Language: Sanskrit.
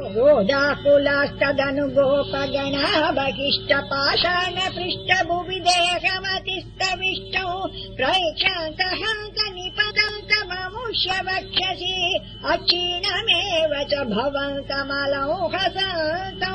ोडाकुलास्तदनु गोपगणा बहिष्ठपाषा न पृष्ठ भुवि देहमतिस्तविष्टौ प्रैक्षान्तहन्त कनिपतन्त ममुष्य वक्षसि अक्षीणमेव च भवन्तमलौ हसन्त